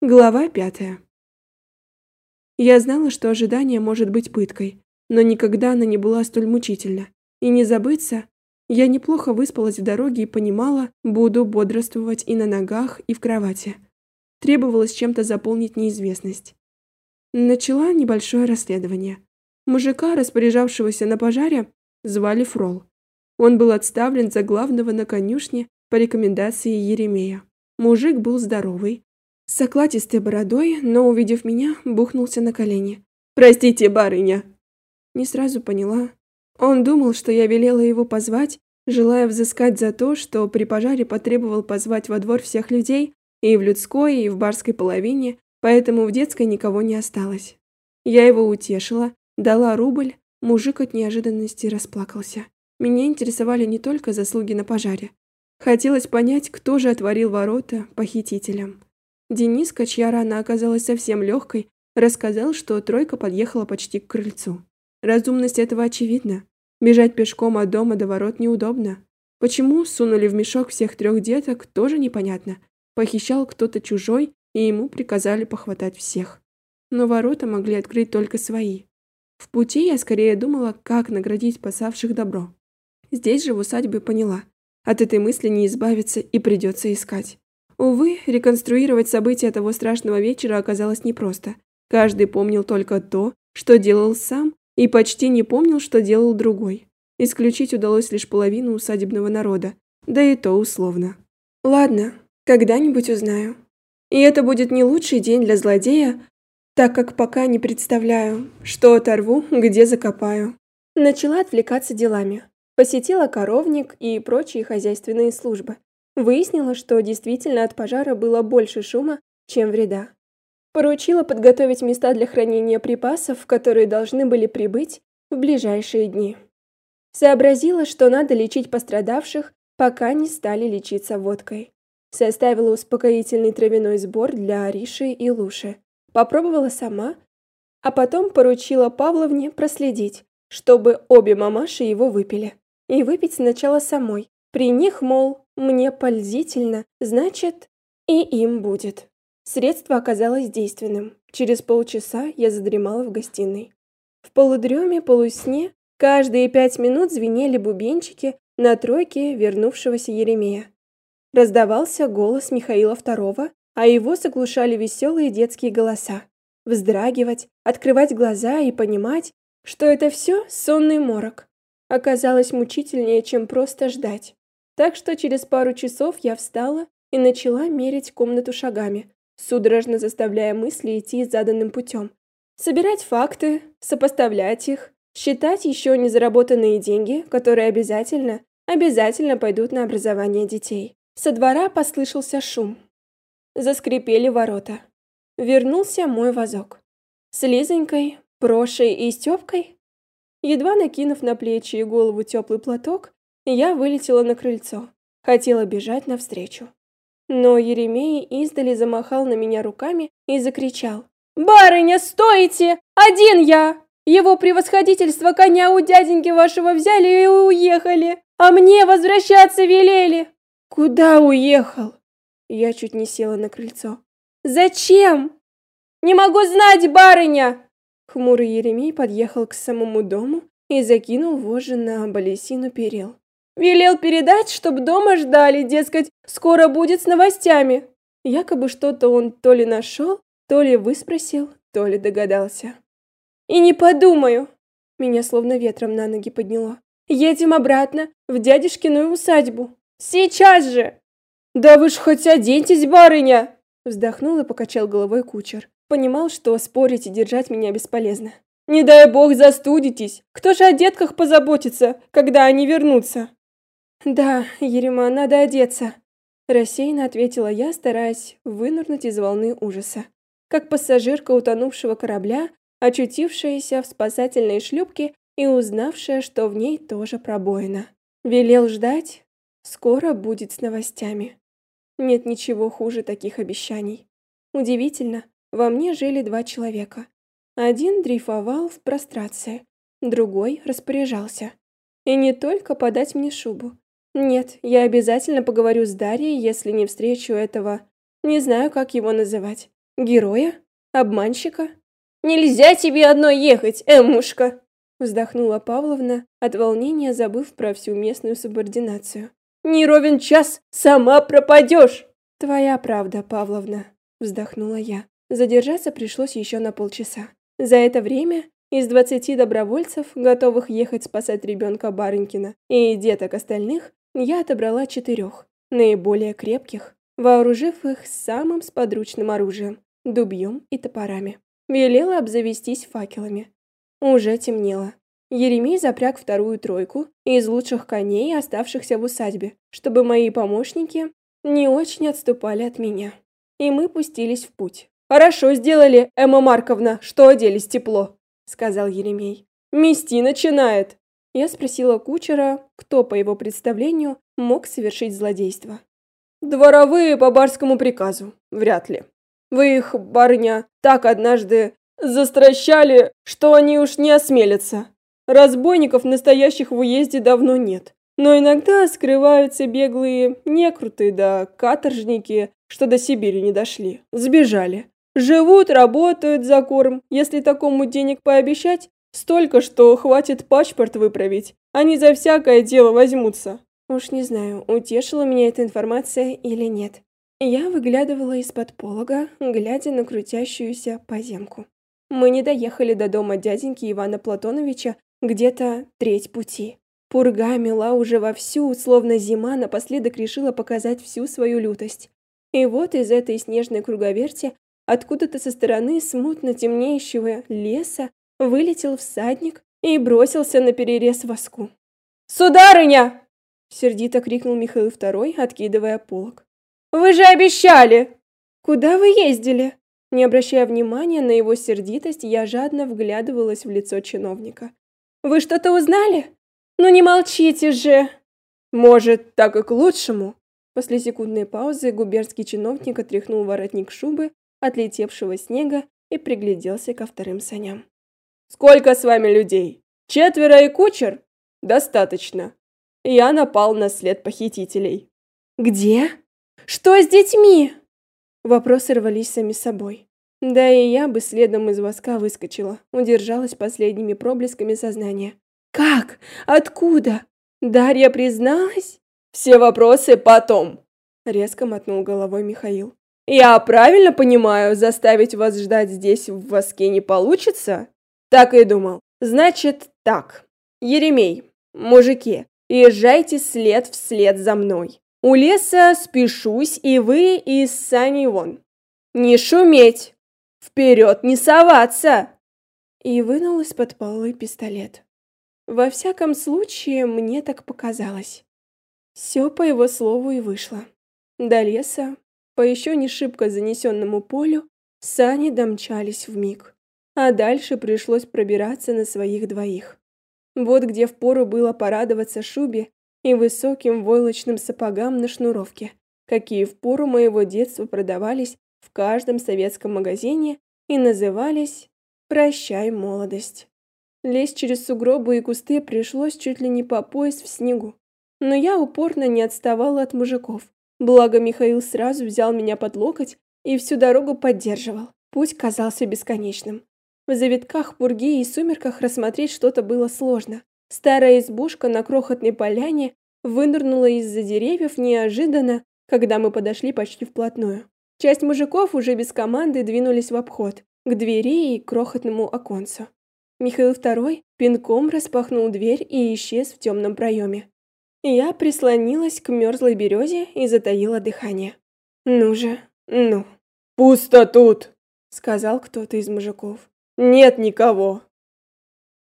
Глава пятая. Я знала, что ожидание может быть пыткой, но никогда она не была столь мучительна. И не забыться, я неплохо выспалась в дороге и понимала, буду бодрствовать и на ногах, и в кровати. Требовалось чем-то заполнить неизвестность. Начала небольшое расследование. Мужика, распоряжавшегося на пожаре, звали Фрол. Он был отставлен за главного на конюшне по рекомендации Еремея. Мужик был здоровый, с окладистой бородой, но, увидев меня, бухнулся на колени. «Простите, барыня!» Не сразу поняла. Он думал, что я велела его позвать, желая взыскать за то, что при пожаре потребовал позвать во двор всех людей, и в людской, и в барской половине, поэтому в детской никого не осталось. Я его утешила, дала рубль, мужик от неожиданности расплакался. Меня интересовали не только заслуги на пожаре. Хотелось понять, кто же отворил ворота похитителям. Дениска, чья рана оказалась совсем легкой, рассказал, что тройка подъехала почти к крыльцу. Разумность этого очевидна. Бежать пешком от дома до ворот неудобно. Почему сунули в мешок всех трех деток, тоже непонятно. Похищал кто-то чужой, и ему приказали похватать всех. Но ворота могли открыть только свои. В пути я скорее думала, как наградить спасавших добро. Здесь же в усадьбе поняла. От этой мысли не избавиться и придется искать. Увы, реконструировать события того страшного вечера оказалось непросто. Каждый помнил только то, что делал сам, и почти не помнил, что делал другой. Исключить удалось лишь половину усадебного народа, да и то условно. Ладно, когда-нибудь узнаю. И это будет не лучший день для злодея, так как пока не представляю, что оторву, где закопаю. Начала отвлекаться делами. Посетила коровник и прочие хозяйственные службы. Выяснила, что действительно от пожара было больше шума, чем вреда. Поручила подготовить места для хранения припасов, которые должны были прибыть в ближайшие дни. Сообразила, что надо лечить пострадавших, пока не стали лечиться водкой. Составила успокоительный травяной сбор для Ариши и Луши. Попробовала сама, а потом поручила Павловне проследить, чтобы обе мамаши его выпили. И выпить сначала самой. При них, мол, мне пользительно, значит, и им будет. Средство оказалось действенным. Через полчаса я задремала в гостиной. В полудреме, полусне, каждые пять минут звенели бубенчики на тройке вернувшегося Еремея. Раздавался голос Михаила II, а его заглушали веселые детские голоса. Вздрагивать, открывать глаза и понимать, что это все сонный морок, оказалось мучительнее, чем просто ждать. Так что через пару часов я встала и начала мерить комнату шагами, судорожно заставляя мысли идти заданным путем. Собирать факты, сопоставлять их, считать еще не заработанные деньги, которые обязательно, обязательно пойдут на образование детей. Со двора послышался шум. Заскрипели ворота. Вернулся мой вазок. С Лизонькой, Прошей и Стёпкой. Едва накинув на плечи и голову теплый платок, я вылетела на крыльцо. Хотела бежать навстречу. Но Еремей издали замахал на меня руками и закричал. «Барыня, стойте! Один я! Его превосходительство коня у дяденьки вашего взяли и уехали, а мне возвращаться велели!» «Куда уехал?» Я чуть не села на крыльцо. «Зачем?» «Не могу знать, барыня!» Хмурый Еремей подъехал к самому дому и закинул вожжи на балесину перил. Велел передать, чтоб дома ждали, дескать, скоро будет с новостями. Якобы что-то он то ли нашел, то ли выспросил, то ли догадался. И не подумаю. Меня словно ветром на ноги подняло. Едем обратно в дядюшкину усадьбу. Сейчас же! Да вы ж хоть оденьтесь, барыня! Вздохнул и покачал головой кучер. Понимал, что спорить и держать меня бесполезно. Не дай бог застудитесь. Кто же о детках позаботится, когда они вернутся? «Да, Ерема, надо одеться», – рассеянно ответила я, стараясь вынырнуть из волны ужаса. Как пассажирка утонувшего корабля, очутившаяся в спасательной шлюпке и узнавшая, что в ней тоже пробоина. Велел ждать, скоро будет с новостями. Нет ничего хуже таких обещаний. Удивительно, во мне жили два человека. Один дрейфовал в прострации, другой распоряжался. И не только подать мне шубу, нет, я обязательно поговорю с Дарьей, если не встречу этого... Не знаю, как его называть. Героя? Обманщика? Нельзя тебе одной ехать, Эмушка! Вздохнула Павловна, от волнения забыв про всю местную субординацию. Не ровен час, сама пропадешь! Твоя правда, Павловна, вздохнула я. Задержаться пришлось еще на полчаса. За это время из двадцати добровольцев, готовых ехать спасать ребенка Барынькина и деток остальных, я отобрала четырех, наиболее крепких, вооружив их самым сподручным оружием – дубьем и топорами. Велела обзавестись факелами. Уже темнело. Еремей запряг вторую тройку из лучших коней, оставшихся в усадьбе, чтобы мои помощники не очень отступали от меня. И мы пустились в путь. «Хорошо сделали, Эмма Марковна, что оделись тепло», сказал Еремей. Мести начинает. Я спросила кучера, кто, по его представлению, мог совершить злодейство. Дворовые по барскому приказу, вряд ли. Вы их, барыня, так однажды застращали, что они уж не осмелятся. Разбойников настоящих в уезде давно нет. Но иногда скрываются беглые некруты да каторжники, что до Сибири не дошли, сбежали. Живут, работают за корм. Если такому денег пообещать, столько, что хватит паспорт выправить. Они за всякое дело возьмутся. Уж не знаю, утешила меня эта информация или нет. Я выглядывала из-под полога, глядя на крутящуюся поземку. Мы не доехали до дома дяденьки Ивана Платоновича где-то треть пути. Пурга мела уже вовсю, словно зима напоследок решила показать всю свою лютость. И вот из этой снежной круговерти Откуда-то со стороны смутно темнеющего леса вылетел всадник и бросился на перерез воску. «Сударыня!» — сердито крикнул Михаил II, откидывая полог. «Вы же обещали!» «Куда вы ездили?» Не обращая внимания на его сердитость, я жадно вглядывалась в лицо чиновника. «Вы что-то узнали? Ну не молчите же!» «Может, так и к лучшему?» После секундной паузы губернский чиновник отряхнул воротник шубы отлетевшего снега и пригляделся ко вторым саням. «Сколько с вами людей? Четверо и кучер? Достаточно. Я напал на след похитителей». «Где? Что с детьми?» Вопросы рвались сами собой. Да и я бы следом из воска выскочила, удержалась последними проблесками сознания. «Как? Откуда? Дарья призналась?» «Все вопросы потом!» Резко мотнул головой Михаил. Я правильно понимаю, заставить вас ждать здесь в воске не получится? Так и думал. Значит, так. Еремей, мужики, езжайте след вслед за мной. У леса спешусь, и вы из сани вон. Не шуметь! Вперед не соваться!» И вынул из-под полы пистолет. Во всяком случае, мне так показалось. Все по его слову и вышло. До леса по еще не шибко занесенному полю сани домчались в миг, а дальше пришлось пробираться на своих двоих. Вот где впору было порадоваться шубе и высоким войлочным сапогам на шнуровке, какие в пору моего детства продавались в каждом советском магазине и назывались «Прощай, молодость». Лезть через сугробы и кусты пришлось чуть ли не по пояс в снегу, но я упорно не отставала от мужиков, Благо Михаил сразу взял меня под локоть и всю дорогу поддерживал. Путь казался бесконечным. В завитках пурги и сумерках рассмотреть что-то было сложно. Старая избушка на крохотной поляне вынырнула из-за деревьев неожиданно, когда мы подошли почти вплотную. Часть мужиков уже без команды двинулись в обход, к двери и крохотному оконцу. Михаил II пинком распахнул дверь и исчез в темном проеме. Я прислонилась к мерзлой березе и затаила дыхание. «Ну же, ну!» «Пусто тут!» — сказал кто-то из мужиков. «Нет никого!»